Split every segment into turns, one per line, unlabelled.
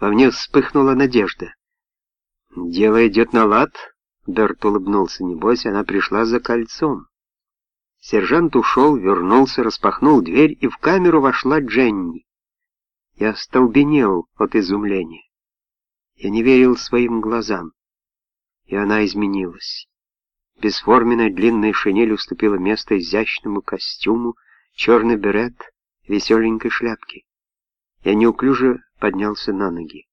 Во мне вспыхнула надежда. «Дело идет на лад», — Берт улыбнулся, небось, она пришла за кольцом. Сержант ушел, вернулся, распахнул дверь, и в камеру вошла Дженни. Я столбенел от изумления. Я не верил своим глазам. И она изменилась. Бесформенная длинная шинель уступила место изящному костюму, черный берет, веселенькой шляпке. Я неуклюже поднялся на ноги.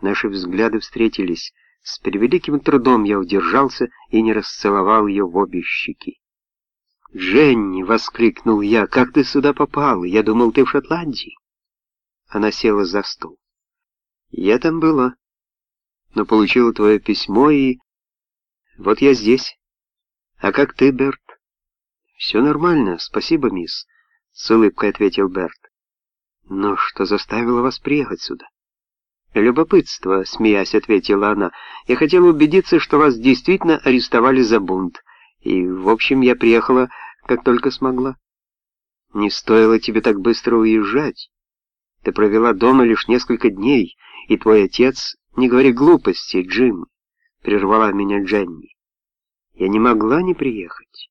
Наши взгляды встретились. С превеликим трудом я удержался и не расцеловал ее в обе щеки. «Дженни!» — воскликнул я. «Как ты сюда попал? Я думал, ты в Шотландии». Она села за стол. «Я там была, но получила твое письмо и... Вот я здесь. А как ты, Берт?» «Все нормально, спасибо, мисс», — с улыбкой ответил Берт. «Но что заставило вас приехать сюда?» «Любопытство», — смеясь, ответила она. «Я хотела убедиться, что вас действительно арестовали за бунт. И, в общем, я приехала, как только смогла. Не стоило тебе так быстро уезжать. Ты провела дома лишь несколько дней, и твой отец... Не говори глупости, Джим», — прервала меня Дженни. «Я не могла не приехать.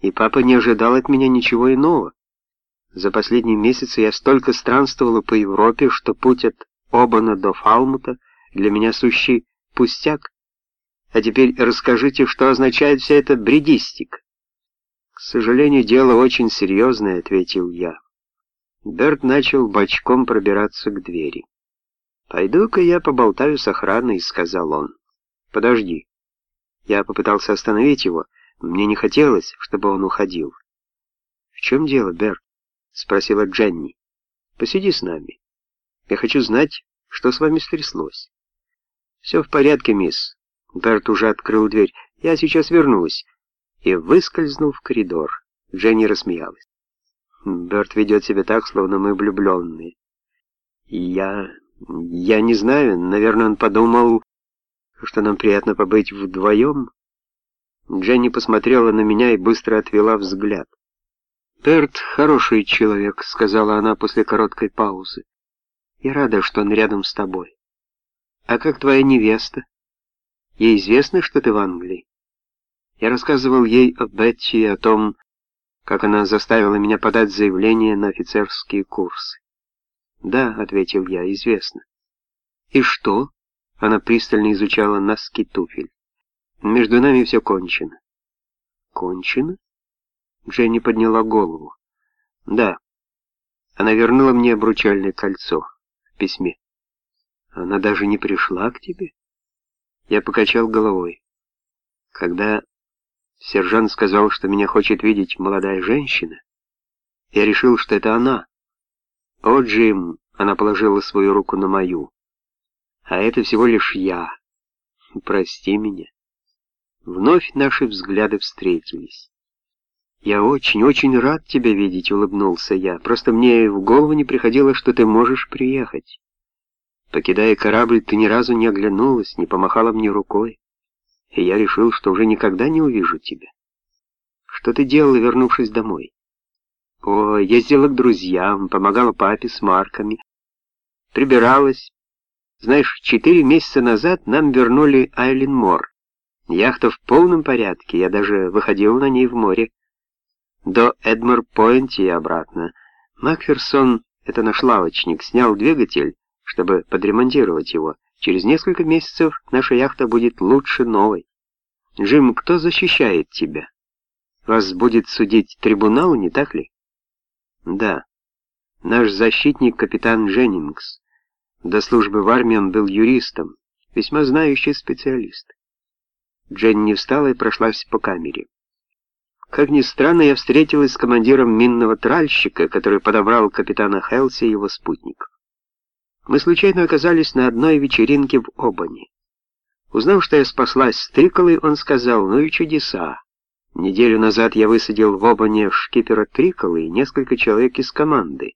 И папа не ожидал от меня ничего иного. За последние месяцы я столько странствовала по Европе, что путь от Обана до Фалмута для меня сущий пустяк. А теперь расскажите, что означает вся эта бредистика. К сожалению, дело очень серьезное, ответил я. Берт начал бочком пробираться к двери. «Пойду-ка я поболтаю с охраной», — сказал он. «Подожди». Я попытался остановить его, мне не хотелось, чтобы он уходил. «В чем дело, Берт?» — спросила Дженни. «Посиди с нами. Я хочу знать, что с вами стряслось». «Все в порядке, мисс». Берт уже открыл дверь. «Я сейчас вернусь». И выскользнул в коридор. Дженни рассмеялась. Берт ведет себя так, словно мы влюбленные. Я... я не знаю, наверное, он подумал, что нам приятно побыть вдвоем. Дженни посмотрела на меня и быстро отвела взгляд. «Берт хороший человек», — сказала она после короткой паузы. «Я рада, что он рядом с тобой. А как твоя невеста? Ей известно, что ты в Англии?» Я рассказывал ей о Бетти и о том, как она заставила меня подать заявление на офицерские курсы. «Да», — ответил я, — «известно». «И что?» — она пристально изучала носки туфель. «Между нами все кончено». «Кончено?» Дженни подняла голову. «Да. Она вернула мне обручальное кольцо в письме. Она даже не пришла к тебе?» Я покачал головой. Когда сержант сказал, что меня хочет видеть молодая женщина, я решил, что это она. «О, Джим!» — она положила свою руку на мою. «А это всего лишь я. Прости меня». Вновь наши взгляды встретились. «Я очень-очень рад тебя видеть», — улыбнулся я. «Просто мне в голову не приходило, что ты можешь приехать. Покидая корабль, ты ни разу не оглянулась, не помахала мне рукой, и я решил, что уже никогда не увижу тебя. Что ты делала, вернувшись домой?» «О, ездила к друзьям, помогала папе с марками, прибиралась. Знаешь, четыре месяца назад нам вернули Айлин Мор. Яхта в полном порядке, я даже выходил на ней в море до Эдмор-Пойнт и обратно. Макферсон, это наш лавочник, снял двигатель, чтобы подремонтировать его. Через несколько месяцев наша яхта будет лучше новой. Джим, кто защищает тебя? Вас будет судить трибунал, не так ли? Да. Наш защитник капитан Дженнингс. До службы в армии он был юристом, весьма знающий специалист. Дженни встала и прошлась по камере. Как ни странно, я встретилась с командиром минного тральщика, который подобрал капитана Хелси и его спутников. Мы случайно оказались на одной вечеринке в Обане. Узнав, что я спаслась с Триколой, он сказал, ну и чудеса. Неделю назад я высадил в Обане шкипера Триколы и несколько человек из команды.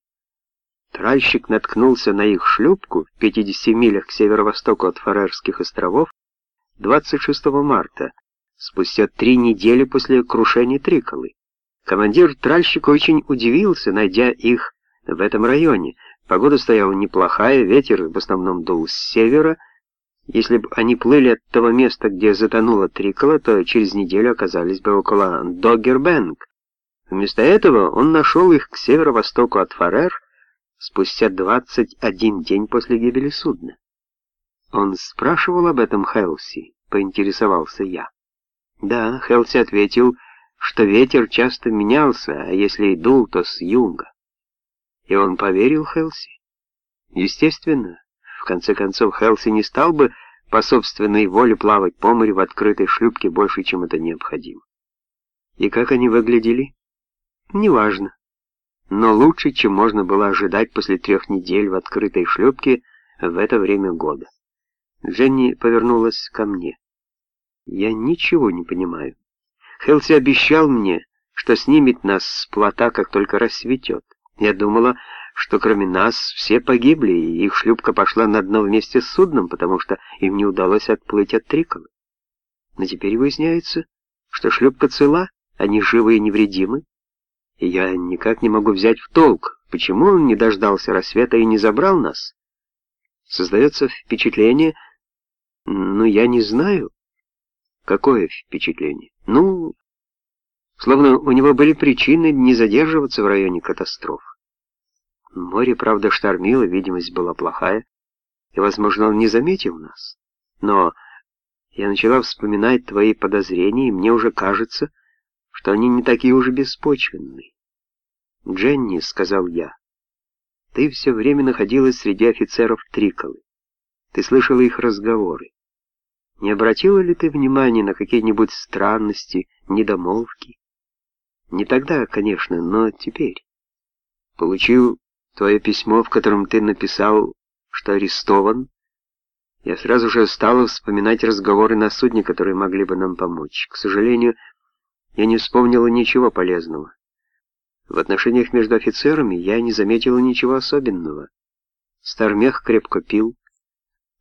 Тральщик наткнулся на их шлюпку в 50 милях к северо-востоку от Фарерских островов 26 марта, спустя три недели после крушения Триколы. Командир тральщика очень удивился, найдя их в этом районе, Погода стояла неплохая, ветер в основном дул с севера. Если бы они плыли от того места, где затонула Трикола, то через неделю оказались бы около Доггербэнк. Вместо этого он нашел их к северо-востоку от Фарер спустя 21 день после гибели судна. Он спрашивал об этом Хелси, поинтересовался я. Да, Хелси ответил, что ветер часто менялся, а если и дул, то с юга. И он поверил Хелси? Естественно. В конце концов, Хелси не стал бы по собственной воле плавать по морю в открытой шлюпке больше, чем это необходимо. И как они выглядели? Неважно. Но лучше, чем можно было ожидать после трех недель в открытой шлюпке в это время года. Дженни повернулась ко мне. Я ничего не понимаю. Хелси обещал мне, что снимет нас с плота, как только рассветет. Я думала, что кроме нас все погибли, и их шлюпка пошла на дно вместе с судном, потому что им не удалось отплыть от Триколы. Но теперь выясняется, что шлюпка цела, они живы и невредимы, и я никак не могу взять в толк, почему он не дождался рассвета и не забрал нас. Создается впечатление, ну, я не знаю. Какое впечатление? Ну, словно у него были причины не задерживаться в районе катастроф. Море, правда, штормило, видимость была плохая, и, возможно, он не заметил нас. Но я начала вспоминать твои подозрения, и мне уже кажется, что они не такие уже беспочвенные. «Дженни», — сказал я, — «ты все время находилась среди офицеров Триколы. Ты слышала их разговоры. Не обратила ли ты внимания на какие-нибудь странности, недомолвки? Не тогда, конечно, но теперь. Получил твое письмо, в котором ты написал, что арестован, я сразу же стала вспоминать разговоры на судне, которые могли бы нам помочь. К сожалению, я не вспомнила ничего полезного. В отношениях между офицерами я не заметила ничего особенного. Стармех крепко пил,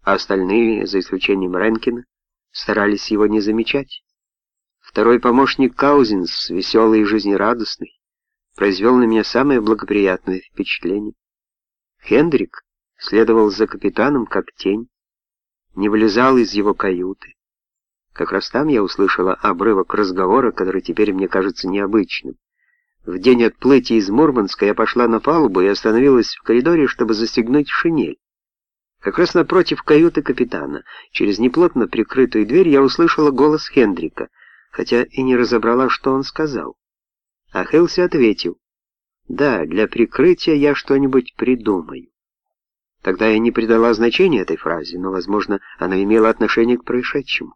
а остальные, за исключением Ренкина, старались его не замечать. Второй помощник Каузинс, веселый и жизнерадостный, произвел на меня самое благоприятное впечатление. Хендрик следовал за капитаном как тень, не вылезал из его каюты. Как раз там я услышала обрывок разговора, который теперь мне кажется необычным. В день отплытия из Мурманска я пошла на палубу и остановилась в коридоре, чтобы застегнуть шинель. Как раз напротив каюты капитана, через неплотно прикрытую дверь, я услышала голос Хендрика, хотя и не разобрала, что он сказал. А Хелси ответил, «Да, для прикрытия я что-нибудь придумаю». Тогда я не придала значения этой фразе, но, возможно, она имела отношение к происшедшему.